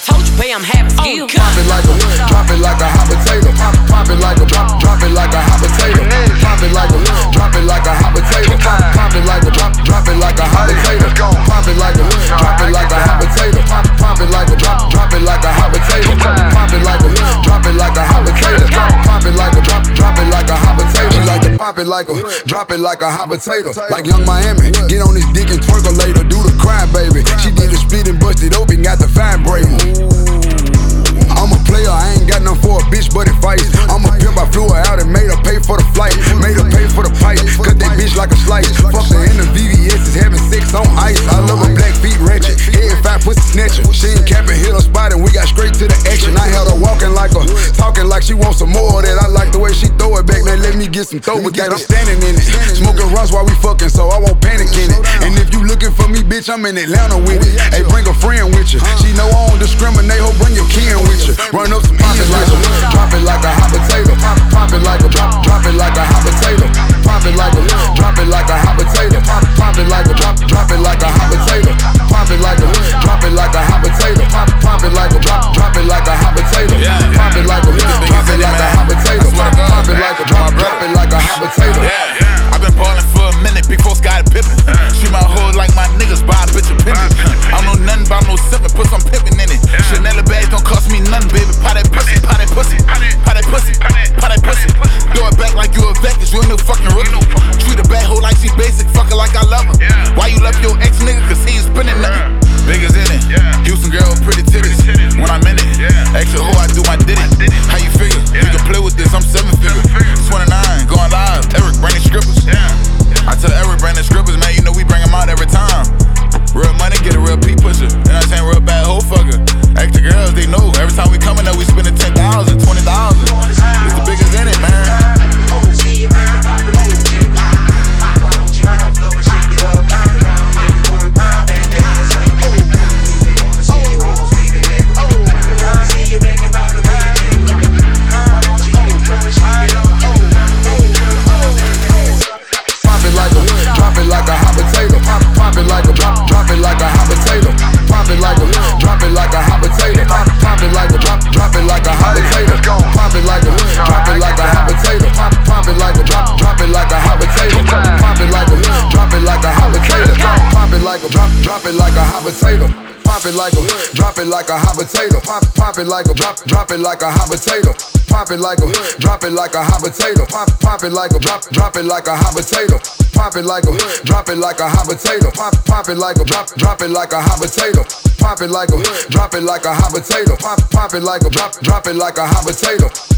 told you, pay, I'm having skill. Pop it like a, drop it like a hot potato. Pop, pop it like a, drop, drop it like a hot potato. Pop it like a, drop it like a hot potato. Pop, pop it like a, drop, drop it like a hot potato. Pop it like a, drop it like a hot potato. Pop, pop it like a, drop, drop it like a hot potato. Pop it like a, drop it like a hot potato. Pop it like a, drop, drop it like a hot potato. She like to pop it like a, drop it like a hot potato. Like Yung Miami, get on this dick and twerk later. Do the crime, She hit her spot and we got straight to the action. I held her walking like a, talking like she wants some more of that. I like the way she throw it back, man. let me get some throw it. I'm standing in it, smoking rocks while we fucking, so I won't panic in it. And if you looking for me, bitch, I'm in Atlanta with it. Hey, bring a friend with you. She know I don't discriminate, ho, bring your kin with you. Run up some easy like a, drop it like a hot potato. Pop, pop it like a, drop, drop it like a hot potato. Pop it like a, drop it like a hot potato. Pop, pop it like a, drop, drop it like a potato. Yeah, I've been ballin' for a minute before Scottie Pippen. Shoot my hoe like my niggas buy a bitch a pimpin'. I don't know nothing about no sippin', put some pimpin' in it. Chanel bags don't cost me nothing, baby. Pot that pussy, pot that pussy, pot that pussy, pot that pussy. Throw it back like you a vet, cause you ain't no fucking rookie. Treat a bad hoe like she basic, fuck her like I love her. Drop it like a hot potato. Pop it like a, drop it like a hot potato. Pop, pop it like a, drop, drop it like a hot potato. Pop it like a, drop it like a hot potato. Pop, pop it like a, drop, drop it like a hot potato. Pop it like a, drop it like a hot potato. Pop, pop it like a, drop, drop it like a hot potato. Pop it like a, drop it like a hot potato. Pop, pop it like a, drop, drop it like a hot potato.